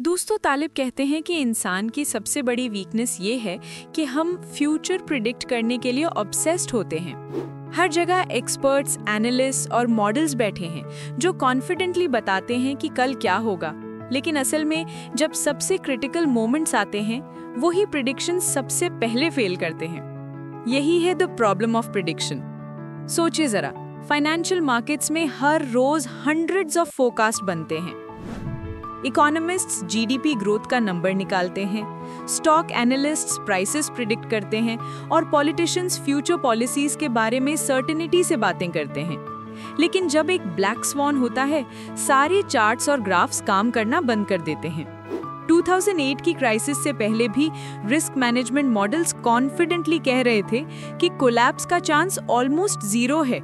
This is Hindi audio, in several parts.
दोस्तों, तालिब कहते हैं कि इंसान की सबसे बड़ी वीकनेस ये है कि हम फ्यूचर प्रिडिक्ट करने के लिए ऑब्सेस्ड होते हैं। हर जगह एक्सपर्ट्स एनालिस्ट और मॉडल्स बैठे हैं, जो कॉन्फिडेंटली बताते हैं कि कल क्या होगा। लेकिन असल में, जब सबसे क्रिटिकल मोमेंट्स आते हैं, वही प्रिडिक्शन सबसे पहले फेल करते हैं। यही है द प्रॉब्लम ऑफ़ प्रिडिक्शन सोचिए जरा फाइनेंशियल मार्केट्स में हर रोज हंड्रेड्स ऑफ़ फोकास्ट बनते हैं। इकोनॉमिस्ट्स जीडीपी ग्रोथ का नंबर निकालते हैं स्टॉक एनालिस्ट्स प्राइसेस प्रिडिक्ट करते हैं और पॉलिटिशियंस फ्यूचर पॉलिसीज़ के बारे में सर्टिनिटी से बातें करते हैं। लेकिन जब एक ब्लैक स्वॉन होता है, सारे चार्ट्स और ग्राफ्स काम करना बंद कर देते हैं। 2008 की क्राइसिस से पहले भी रिस्क मैनेजमेंट मॉडल्स कॉन्फिडेंटली कह रहे थे कि कोलैप्स का चांस ऑलमोस्ट ज़ीरो है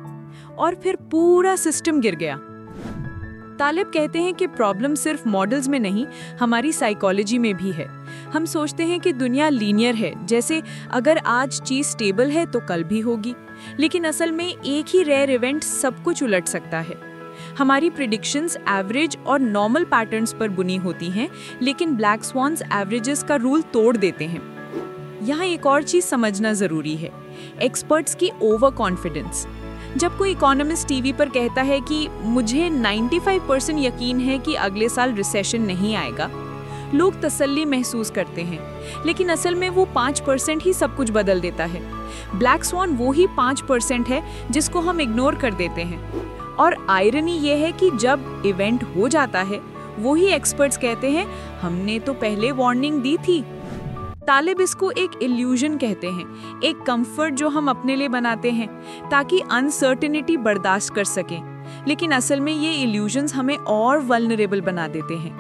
और फिर पूरा सिस्टम गिर गया। तालिब कहते हैं कि प्रॉब्लम सिर्फ़ मॉडल्स में नहीं, हमारी साइकोलॉजी में भी है। हम सोचते हैं कि दुनिया लीनियर है, जैसे अगर आज चीज़ स्टेबल है तो कल भी होगी, लेकिन असल में एक ही रेयर इवेंट सब कुछ उलट सकता है। हमारी प्रिडिक्शंस एवरेज और नॉर्मल पैटर्न्स पर बुनी होती हैं, लेकिन ब्लैक स्वान्स एवरेजेस का रूल तोड़ देते हैं। यहाँ एक और चीज़ समझना ज़रूरी है एक्सपर्ट्स की ओवर कॉन्फिडेंस जब कोई इकोनॉमिस्ट टीवी पर कहता है कि मुझे 95 परसेंट यकीन है कि अगले साल रिसेशन नहीं आएगा, लोग तसल्ली महसूस करते हैं, लेकिन असल में वो पाँच परसेंट ही सब कुछ बदल देता है। ब्लैक स्वॉन वो ही पाँच परसेंट है जिसको हम इग्नोर कर देते हैं। और आयरनी ये है कि जब इवेंट हो जाता है, वो ही एक्सपर्ट्स कहते हैं, हमने तो पहले वार्निंग दी थी। तालिब इसको एक इल्यूजन कहते हैं, एक कंफर्ट जो हम अपने लिए बनाते हैं, ताकि अनसर्टिनिटी बर्दाश्त कर सकें। लेकिन असल में ये इल्यूजन्स हमें और वल्नरेबल बना देते हैं।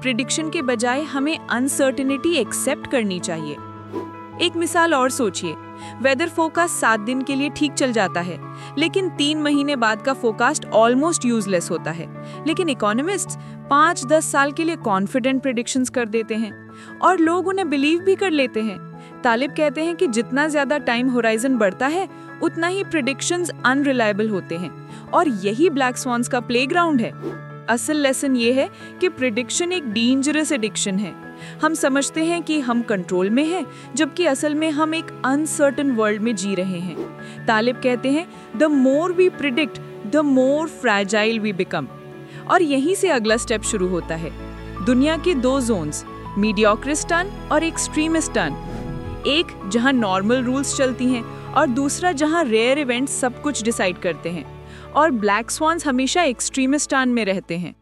प्रिडिक्शन के बजाय हमें अनसर्टिनिटी एक्सेप्ट करनी चाहिए। एक मिसाल और सोचिए वेदर फोकास्ट सात दिन के लिए ठीक चल जाता है, लेकिन तीन महीने बाद का फोकास्ट ऑलमोस्ट यूजलेस होता है। लेकिन इकोनॉमिस्ट पाँच दस साल के लिए कॉन्फिडेंट प्रिडिक्शंस कर देते हैं। और लोग उन्हें बिलीव भी कर लेते हैं। तालिब कहते हैं कि जितना ज़्यादा टाइम होराइजन बढ़ता है, उतना ही प्रिडिक्शंस अनरिलायबल होते हैं। और यही ब्लैक स्वॉन्स का प्लेग्राउंड है। असल लेसन ये है कि प्रिडिक्शन एक डेंजरस एडिक्शन है। हम समझते हैं कि हम कंट्रोल में हैं, जबकि असल में हम एक अनसर्टन वर्ल्ड में जी रहे हैं। तालिब कहते हैं the more we predict the more fragile we become और यहीं से अगला स्टेप शुरू होता है। दुनिया के दो जोन्स मीडियोक्रिस्टन और एक्सट्रीमिस्टन एक, जहाँ नॉर्मल रूल्स चलती हैं और दूसरा, जहाँ रेयर इवेंट्स सब कुछ डिसाइड करते हैं। और ब्लैक स्वान्स हमेशा एक्सट्रीमिस्टान में रहते हैं।